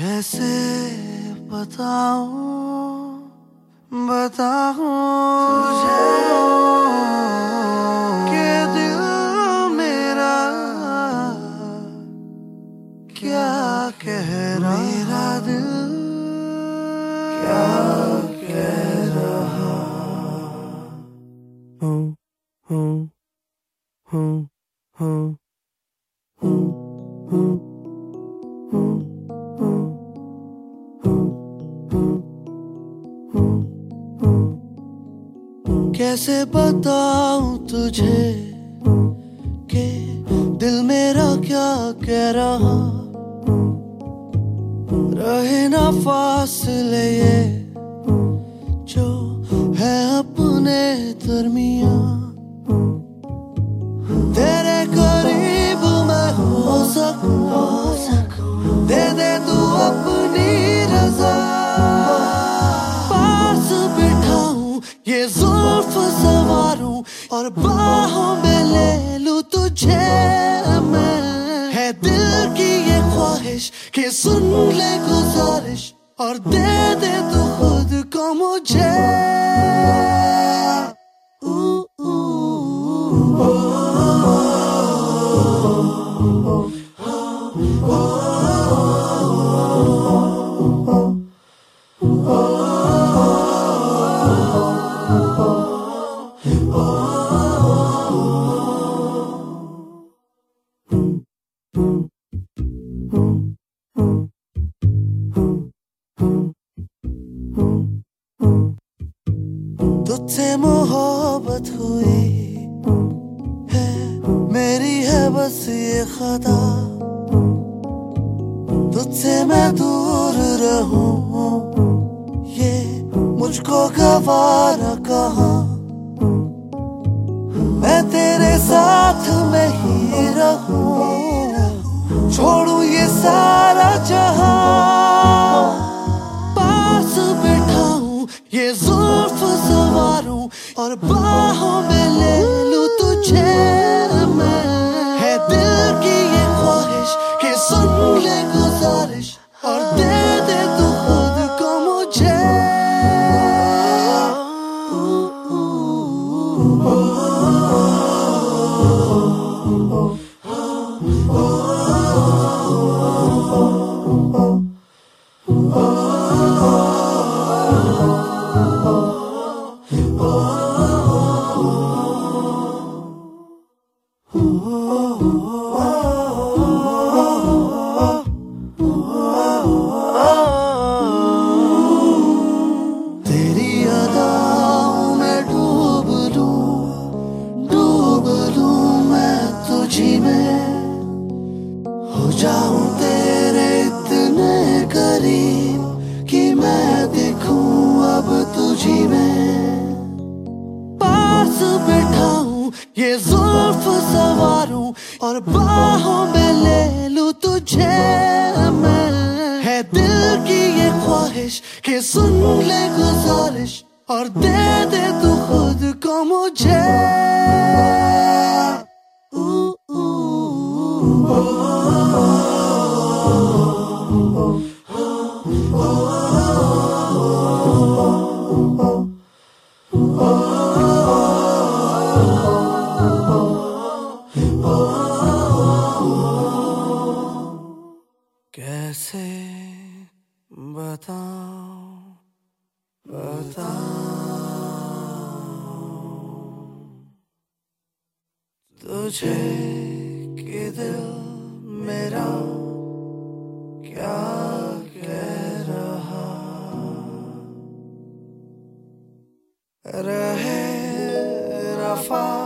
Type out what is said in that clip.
कैसे बताऊँ? तुझे के दिल मेरा क्या कह रहा? मेरा दिल क्या कह रहा? हूँ हूँ हूँ हूँ हूँ हूँ। कैसे बताऊँ तुझे? के दिल मेरा क्या कह रहा? रहे ना फासले ये, जो है अपने दरमिया ये जुल्फ सवारूं और बाहों में ले लूँ तुझे मैं। है दिल की ये ख्वाहिश कि सुन ले गुजारिश और दे दे तू खुद को मुझे। ऊ, ऊ, ऊ, तुझसे मोहब्बत हुई है। मेरी है बस ये खता। तुझसे मैं दूर रहूँ। ये मुझको गवारा कहा। मैं तेरे साथ में ही रहूँ। छोड़ू ये सारा जहाँ। पास बैठाऊं ये जुल्फ सवारूं और बाहों में ले लू तुझे मैं। है दिल की ये ख्वाहिश कि सुन ले गुजारिश और दे दे तू खुद को मुझे। ऊ, ऊ, ऊ, जाऊँ तेरे इतने करीब कि मैं दिखूं अब तुझी में। पास बैठाऊं ये जुल्फ सवारूं और बाहों में ले लू तुझे मैं। है दिल की ये ख्वाहिश कि सुन ले गुजारिश और दे दे तू खुद को मुझे। कैसे बताओ बताओ। तुझे कि दिल मेरा क्या कह रहा? रहे रफा